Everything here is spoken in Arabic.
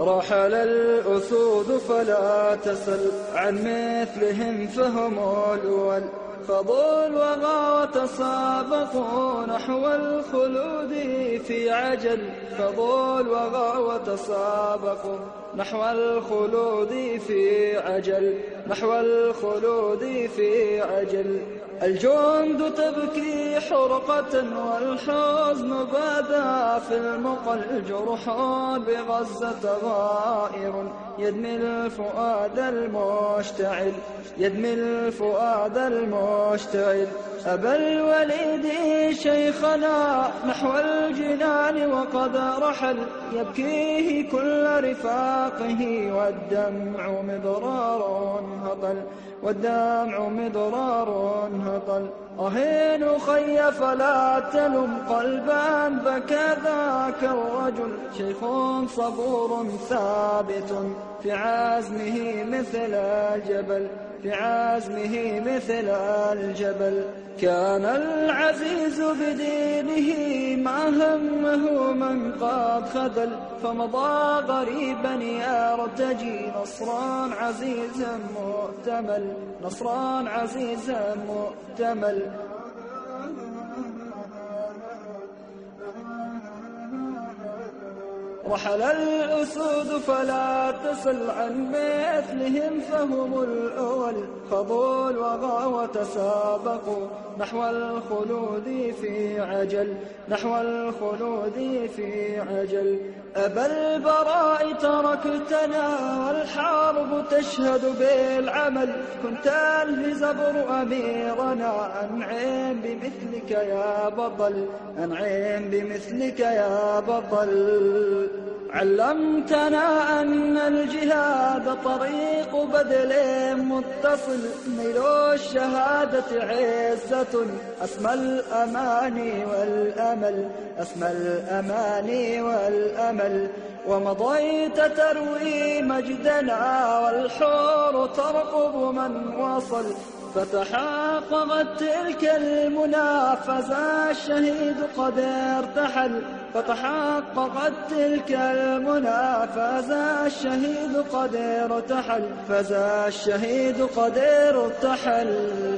رحل الأسود فلا تسل عن مثلهم فهم الأول فضوا الوغى وتسابقوا نحو الخلود في عجل. فضوا الوغى وتسابقوا نحو الخلود في عجل. نحو الخلود في عجل. الجند تبكي حرقة والحزن بدا في المقل. جرح بغزة غائر يدمي الفؤاد المشتعل. يدمي الفؤاد المشتعل. أبا الوليد شيخنا نحو الجنان وقد رحل. يبكيه كل رفاقه والدمع مضرار هطل. والدمع مضرار هطل. أهين خي فلا تلم قلبا بكى ذاك الرجل شيخ صبور ثابت في عزمه مثل الجبل في عزمه مثل الجبل. كان العزيز بدينه ما همه من قد خذل. فمضى غريبا يرتجي نصرا عزيزا مؤتمل. نصرا عزيزا مؤتمل. رحل الأسود فلا تسل عن مثلهم فهم الأول خضوا الوغى وتسابقوا نحو الخلود في عجل نحو الخلود في عجل أبا البراء تركتنا والحرب تشهد بالعمل كنت الهزبر أميرنا أنعم بمثلك يا بطل أنعم بمثلك يا بطل علمتنا أن الجهاد طريق بدل متصل. نيل الشهادة عزة. أسمى الأماني والأمل. أسمى الأماني والأمل. ومضيت تروي مجدنا والحور ترقب من وصل. فتحققت تلك المنافسة الشهيد قد ارتحل فتحققت تلك المنافسة الشهيد قد ارتحل فزا الشهيد قد ارتحل